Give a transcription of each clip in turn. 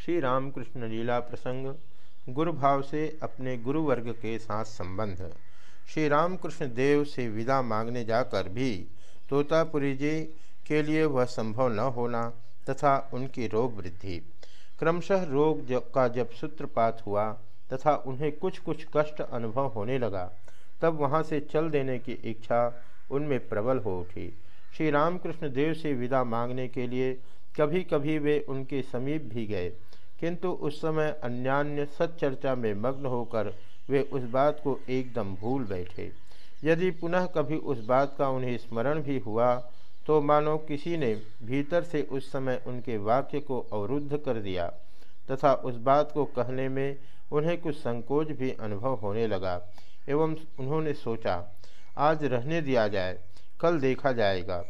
श्री रामकृष्ण लीला प्रसंग गुरु भाव से अपने गुरु वर्ग के साथ संबंध। श्री रामकृष्ण देव से विदा मांगने जाकर भी तोतापुरी जी के लिए वह संभव न होना तथा उनकी रोग वृद्धि। क्रमशः रोग जब का जब सूत्रपात हुआ तथा उन्हें कुछ कुछ कष्ट अनुभव होने लगा, तब वहाँ से चल देने की इच्छा उनमें प्रबल हो उठी। श्री रामकृष्ण देव से विदा मांगने के लिए कभी कभी वे उनके समीप भी गए। किंतु उस समय अन्यान्य सच्चर्चा में मग्न होकर वे उस बात को एकदम भूल बैठे। यदि पुनः कभी उस बात का उन्हें स्मरण भी हुआ तो मानो किसी ने भीतर से उस समय उनके वाक्य को अवरुद्ध कर दिया, तथा उस बात को कहने में उन्हें कुछ संकोच भी अनुभव होने लगा, एवं उन्होंने सोचा, आज रहने दिया जाए, कल देखा जाएगा।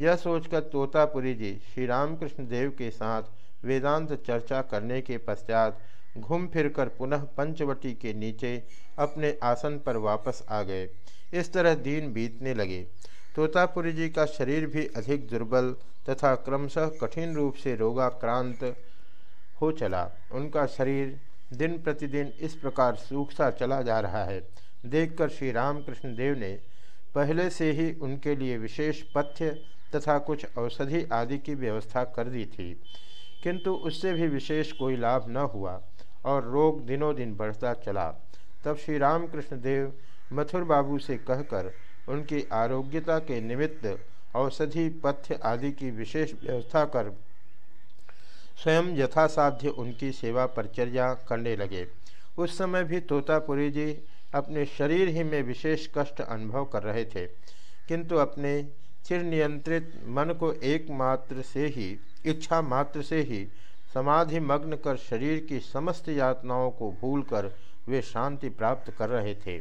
यह सोचकर तोतापुरी जी श्री रामकृष्ण देव के साथ वेदांत चर्चा करने के पश्चात घूम फिरकर पुनः पंचवटी के नीचे अपने आसन पर वापस आ गए। इस तरह दिन बीतने लगे। तोतापुरी जी का शरीर भी अधिक दुर्बल तथा क्रमशः कठिन रूप से रोगाक्रांत हो चला। उनका शरीर दिन प्रतिदिन इस प्रकार सूखता चला जा रहा है। देखकर श्री रामकृष्ण देव ने पहले से ही उनके लिए विशेष पथ्य तथा कुछ औषधि आदि की व्यवस्था कर दी थी। किंतु उससे भी विशेष कोई लाभ न हुआ और रोग दिनों दिन बढ़ता चला। तब श्री रामकृष्ण देव मथुर बाबू से कहकर उनकी आरोग्यता के निमित्त औषधि, पथ्य आदि की विशेष व्यवस्था कर स्वयं यथासाध्य उनकी सेवा परिचर्या करने लगे। उस समय भी तोतापुरी जी अपने शरीर ही में विशेष कष्ट अनुभव कर रहे थे, किंतु अपने चिर नियंत्रित मन को एकमात्र से ही, इच्छा मात्र से ही, समाधि मग्न कर शरीर की समस्त यातनाओं को भूलकर वे शांति प्राप्त कर रहे थे।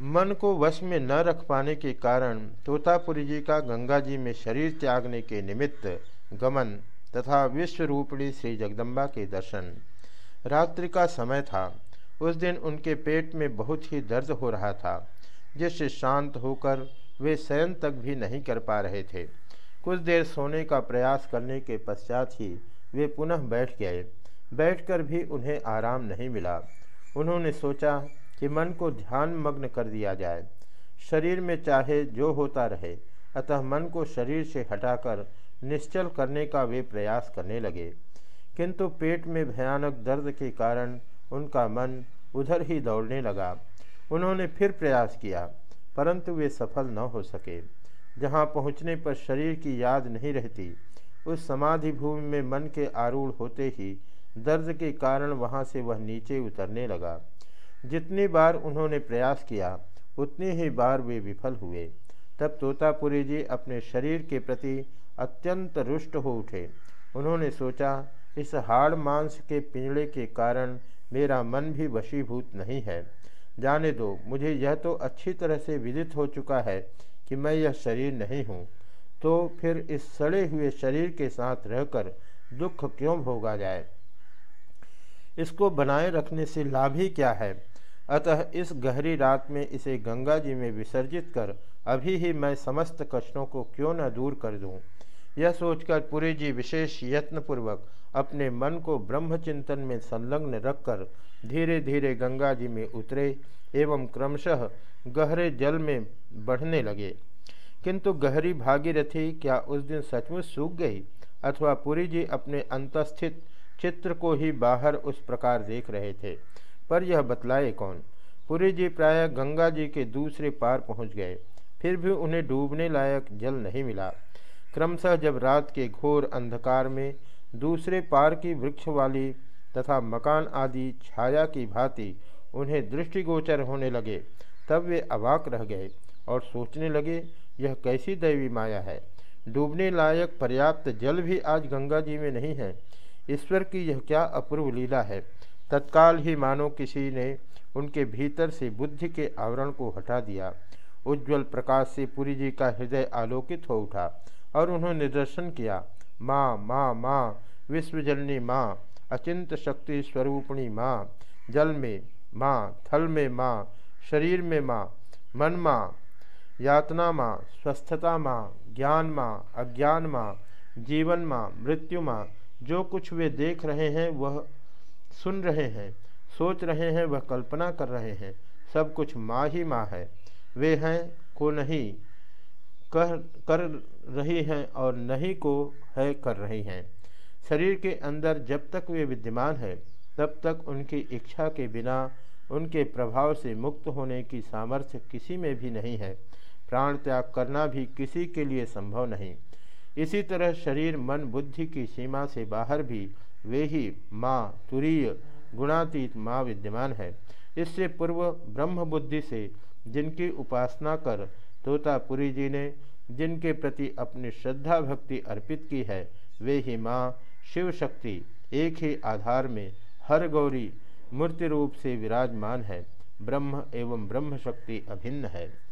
मन को वश में न रख पाने के कारण तोतापुरी जी का गंगा जी में शरीर त्यागने के निमित्त गमन तथा विश्व रूपणी श्री जगदम्बा के दर्शन। रात्रि का समय था। उस दिन उनके पेट में बहुत ही दर्द हो रहा था। जिससे शांत होकर वे शयन तक भी नहीं कर पा रहे थे। कुछ देर सोने का प्रयास करने के पश्चात ही वे पुनः बैठ गए। बैठकर भी उन्हें आराम नहीं मिला। उन्होंने सोचा कि मन को ध्यान मग्न कर दिया जाए। शरीर में चाहे जो होता रहे, अतः मन को शरीर से हटाकर निश्चल करने का वे प्रयास करने लगे। किंतु पेट में भयानक दर्द के कारण उनका मन उधर ही दौड़ने लगा। उन्होंने फिर प्रयास किया। परंतु वे सफल न हो सके। जहाँ पहुँचने पर शरीर की याद नहीं रहती, उस समाधि भूमि में मन के आरूढ़ होते ही दर्द के कारण वहाँ से वह नीचे उतरने लगा। जितनी बार उन्होंने प्रयास किया, उतनी ही बार वे विफल हुए। तब तोतापुरी जी अपने शरीर के प्रति अत्यंत रुष्ट हो उठे। उन्होंने सोचा, इस हाड़ मांस के पिंजड़े के कारण मेरा मन भी वशीभूत नहीं है। जाने दो। मुझे यह तो अच्छी तरह से विदित हो चुका है कि मैं यह शरीर नहीं हूँ। तो फिर इस सड़े हुए शरीर के साथ रहकर दुख क्यों भोगा जाए? इसको बनाए रखने से लाभ ही क्या है? अतः इस गहरी रात में इसे गंगा जी में विसर्जित कर, अभी ही मैं समस्त कष्टों को क्यों न दूर कर दूँ। यह सोचकर पुरी जी विशेष यत्नपूर्वक अपने मन को ब्रह्मचिंतन में संलग्न रखकर धीरे धीरे गंगा जी में उतरे एवं क्रमशः गहरे जल में बढ़ने लगे। किंतु गहरी भागीरथी क्या उस दिन सचमुच सूख गई अथवा पुरी जी अपने अंतस्थित चित्र को ही बाहर उस प्रकार देख रहे थे? पर यह बतलाए कौन? पुरी जी प्राय गंगा जी के दूसरे पार पहुँच गए। फिर भी उन्हें डूबने लायक जल नहीं मिला। क्रमशः जब रात के घोर अंधकार में दूसरे पार की वृक्ष वाली तथा मकान आदि छाया की भांति उन्हें दृष्टिगोचर होने लगे, तब वे अवाक रह गए और सोचने लगे, यह कैसी दैवी माया है? डूबने लायक पर्याप्त जल भी आज गंगा जी में नहीं है। ईश्वर की यह क्या अपूर्व लीला है? तत्काल ही मानो किसी ने उनके भीतर से बुद्धि के आवरण को हटा दिया। उज्ज्वल प्रकाश से पुरी जी का हृदय आलोकित हो उठा। और उन्होंने दर्शन किया। माँ माँ माँ विश्वजननी माँ, अचिंत शक्ति स्वरूपणी माँ, जल में माँ, थल में माँ, शरीर में माँ, मन माँ, यातना माँ, स्वस्थता माँ, ज्ञान माँ, अज्ञान माँ, जीवन माँ, मृत्यु माँ, जो कुछ वे देख रहे हैं वह सुन रहे हैं, सोच रहे हैं वह कल्पना कर रहे हैं, सब कुछ माँ ही माँ है। वे हैं को नहीं कर कर रही हैं और नहीं को है कर रही हैं। शरीर के अंदर जब तक वे विद्यमान है, तब तक उनकी इच्छा के बिना, उनके प्रभाव से मुक्त होने की सामर्थ्य किसी में भी नहीं है। प्राण त्याग करना भी किसी के लिए संभव नहीं। इसी तरह शरीर, मन, बुद्धि की सीमा से बाहर भी वे ही माँ, तुरीय, गुणातीत माँ विद्यमान है। इससे पूर्व ब्रह्म बुद्धि से जिनकी उपासना कर तोतापुरी जी ने जिनके प्रति अपनी श्रद्धा भक्ति अर्पित की है, वे ही माँ शिव शक्ति एक ही आधार में हर गौरी मूर्ति रूप से विराजमान है, ब्रह्म एवं ब्रह्म शक्ति अभिन्न है।